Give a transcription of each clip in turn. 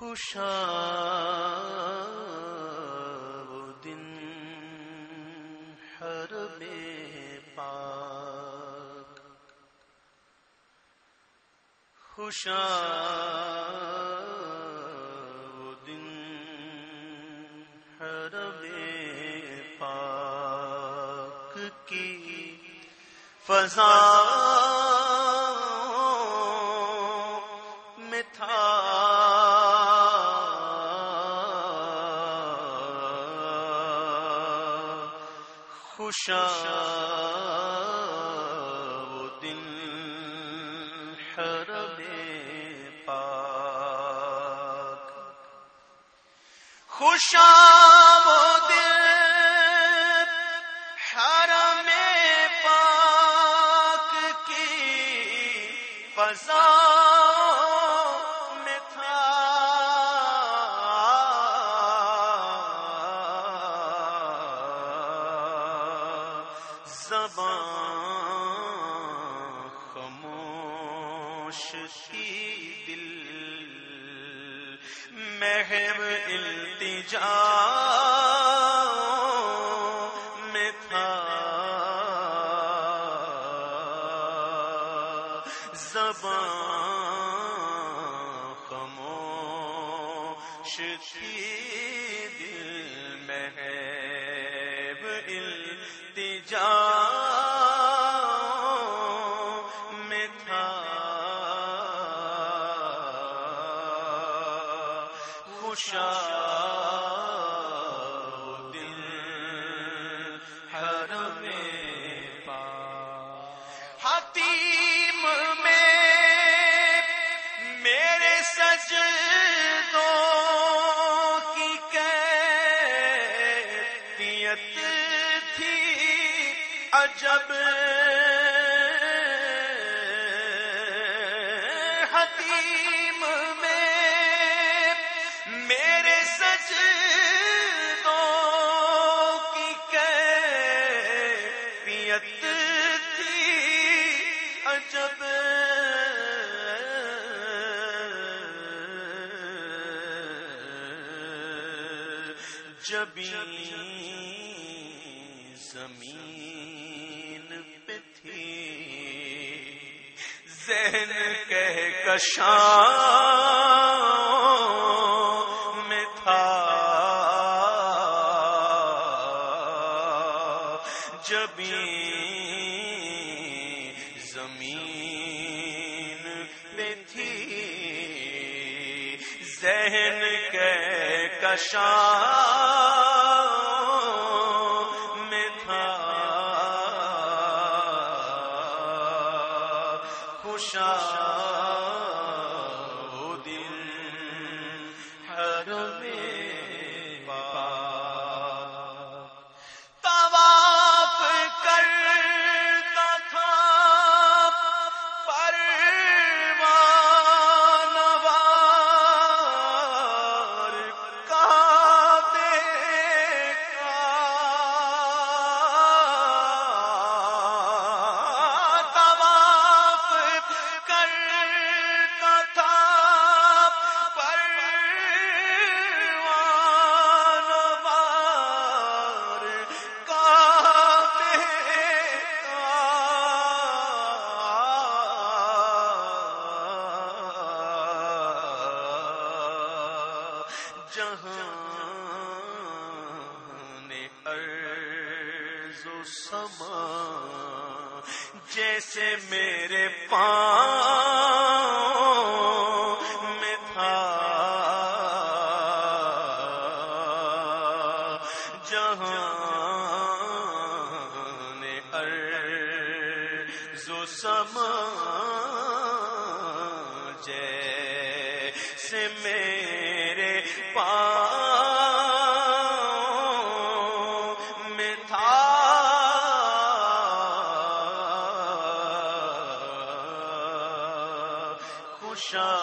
خوشا وہ دن ہر بے پاک۔ خوشا وہ دن ہر بے پاک کی فضا وہ دن ہر پاک خوشا وہ خاموش کی دل محب التجا میں تھا۔ زبان خاموش کی دل محب عجب حتیم میں میرے سجدوں کی کیفیت تھی عجب جبی ذہن کہہ کشاں میں تھا۔ جبی زمین پہ تھی۔ ذہن کے کشاں شاہ جہاں نے ارض و سما جیسے میرے پاؤں میں تھا۔ جہاں نے ارض و سما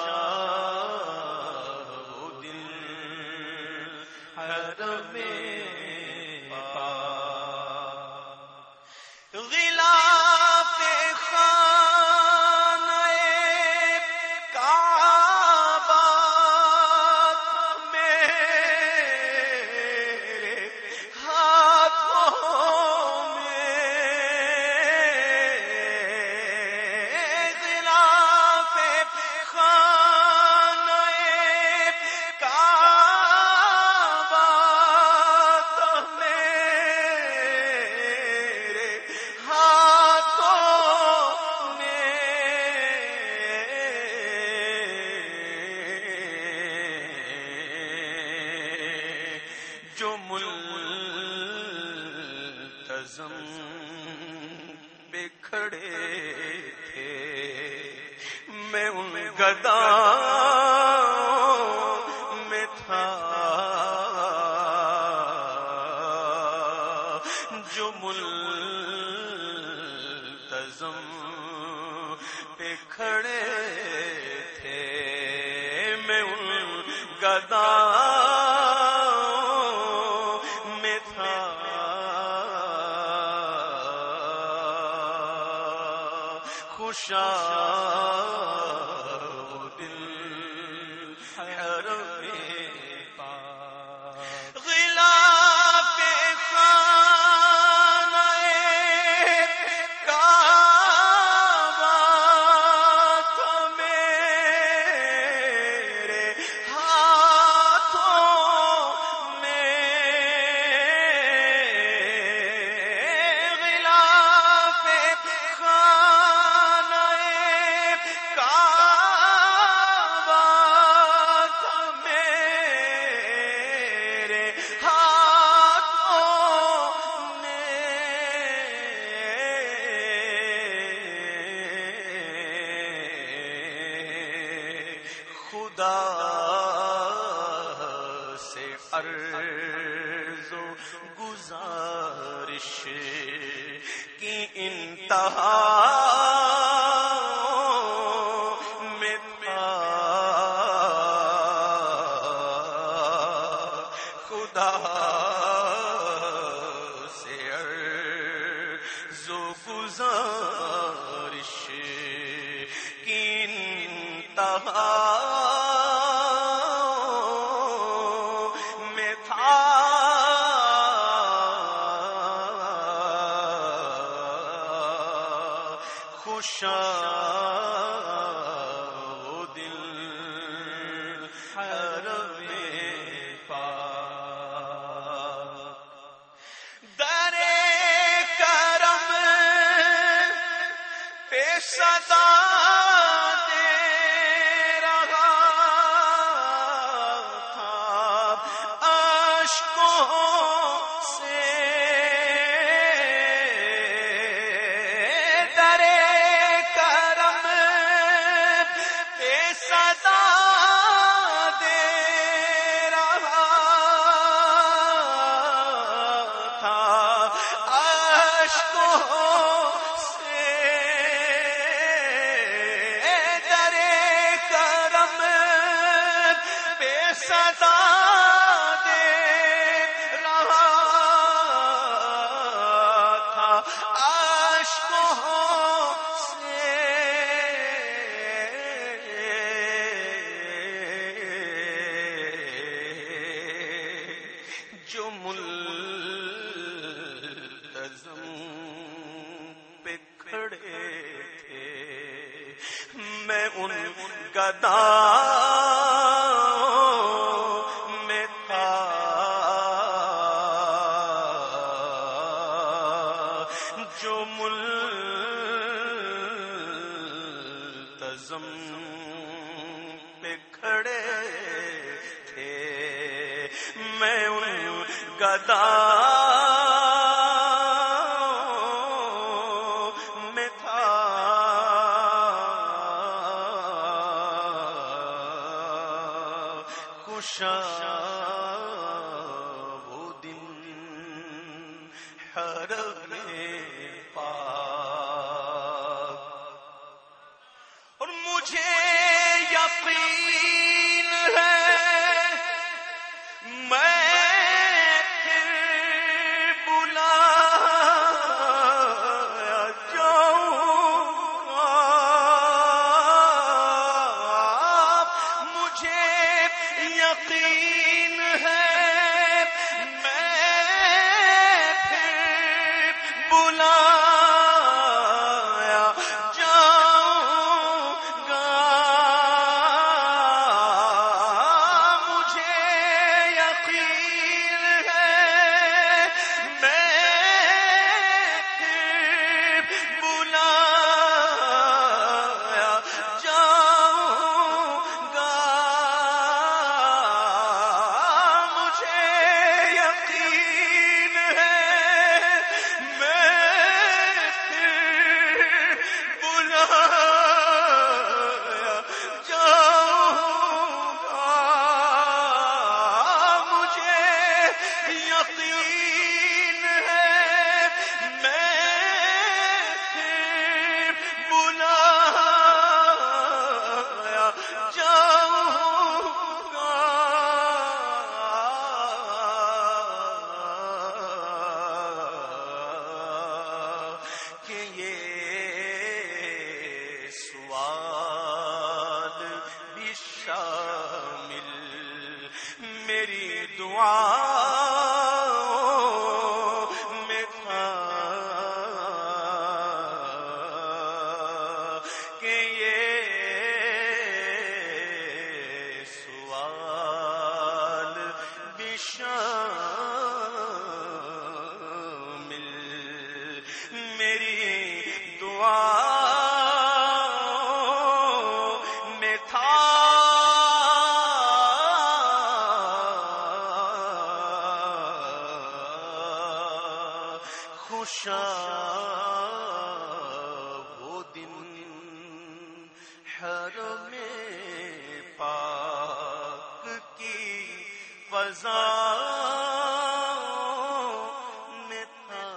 شاہ کھڑے تھے۔ میں ان گدا میں تھا۔ جو ملتظم پہ کھڑے تھے۔ میں ان گداؤں کہا وہ دل حرم پا در کرم پہ صدا میں ان گدا میں تھا۔ جو ملتزم پہ کھڑے تھے میں ان گدا وہ دن ہر دعا میں تھا کہ یہ سوال بشامل میری دعا فضا میں تھا۔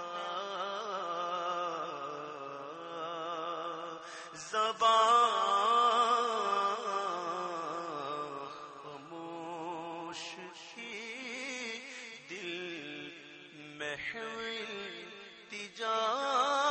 زبان خاموش کی دل محل تجا۔